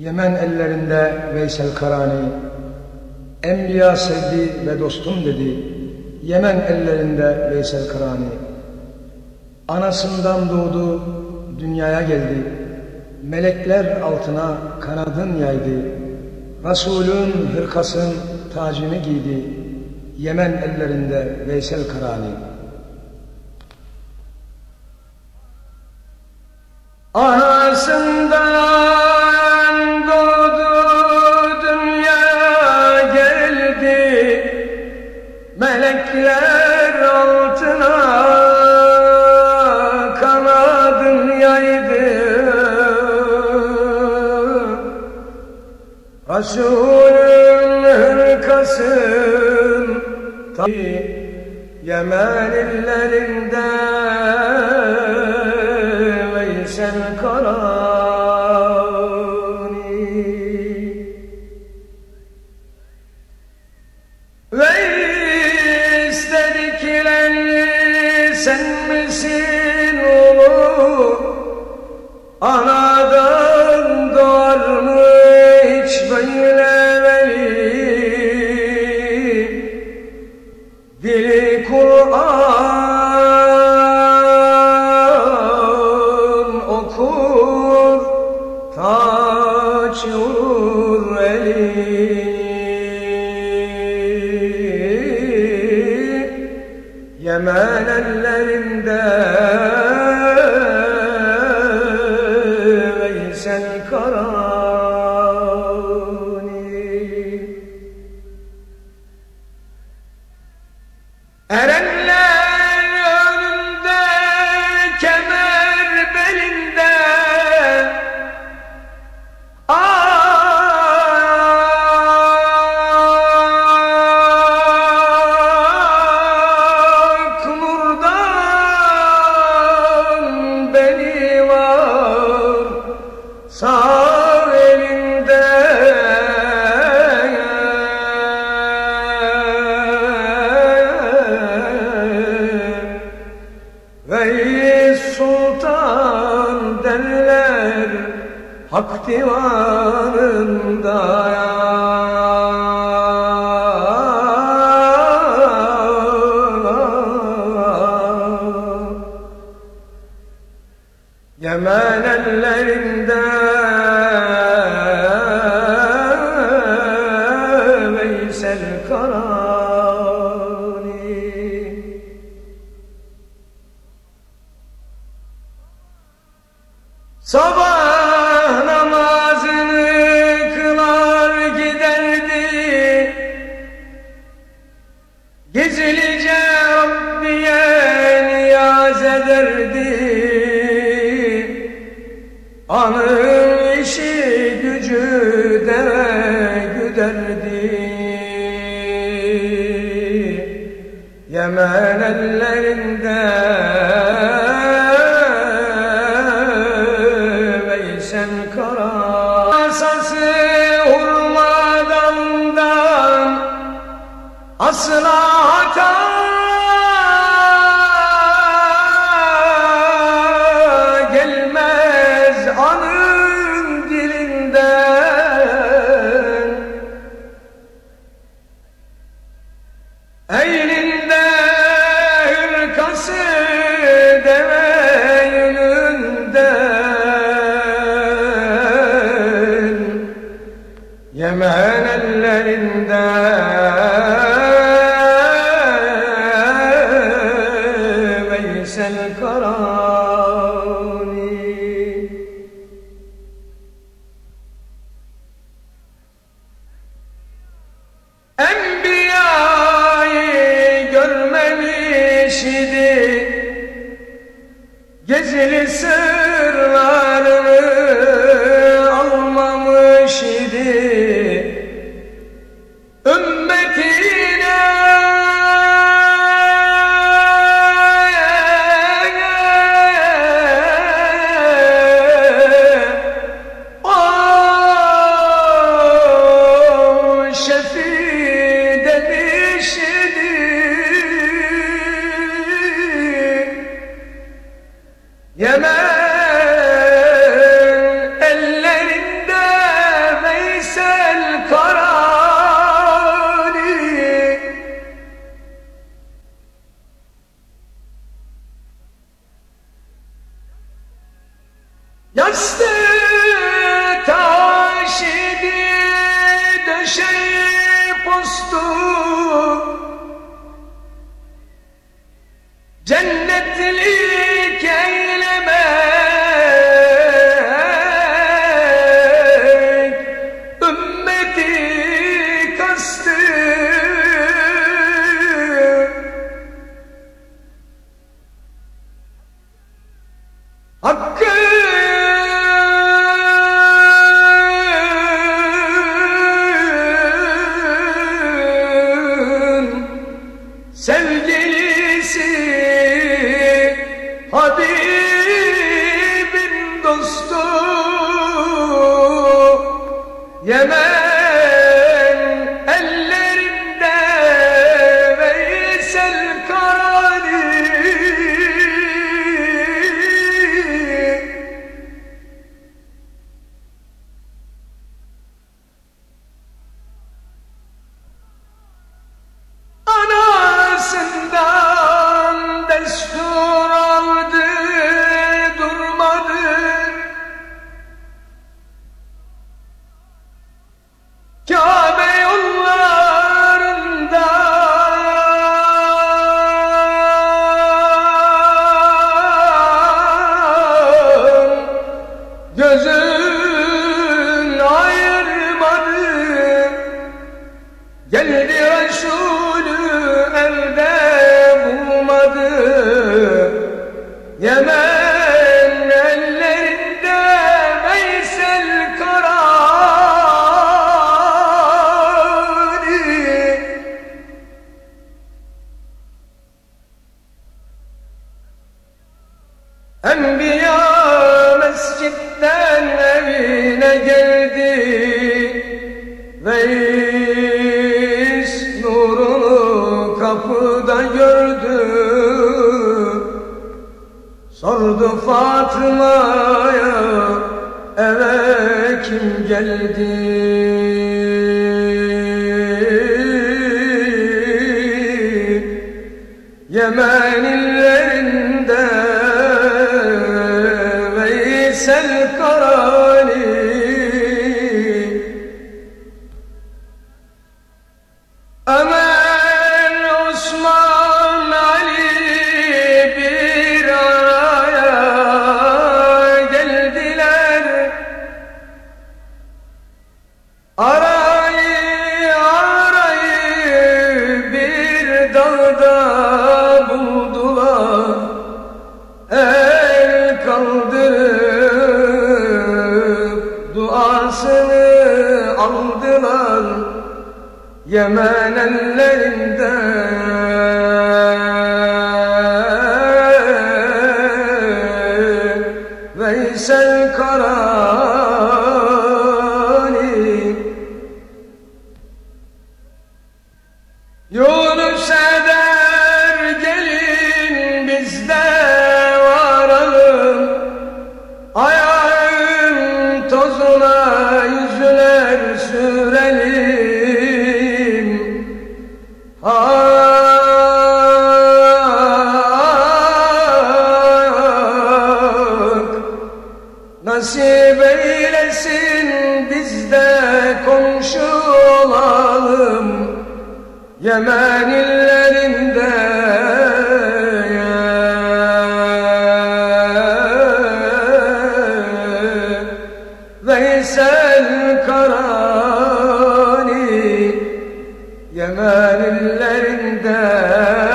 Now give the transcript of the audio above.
Yemen ellerinde Veysel Karani, Enbiya sevdi ve dostum dedi. Yemen ellerinde Veysel Karani. Anasından doğdu, dünyaya geldi. Melekler altına kanadın yaydı. Resulün hırkasın tacını giydi. Yemen ellerinde Veysel Karani. Anasından Melekler altına kanadın yaydı. Resulün hırkasın. Yemen illerinde Taç olur eli Yemen ellerinde Ve sultan derler hak divanında Yemen ellerinde güderdi Yemen ellerinde Veysel Kara Asası hurmadandan Asla hata Yastığı taş idi döşeyi postu. Cennetlik Yemen Yemen Yemen buldular. El kaldırıp duasını aldılar. Yemen ellerinde Veysel Karani tozuna yüzüler sürelim. Hak nasip eylesin biz de komşu olalım. Yemen Cemalillerinden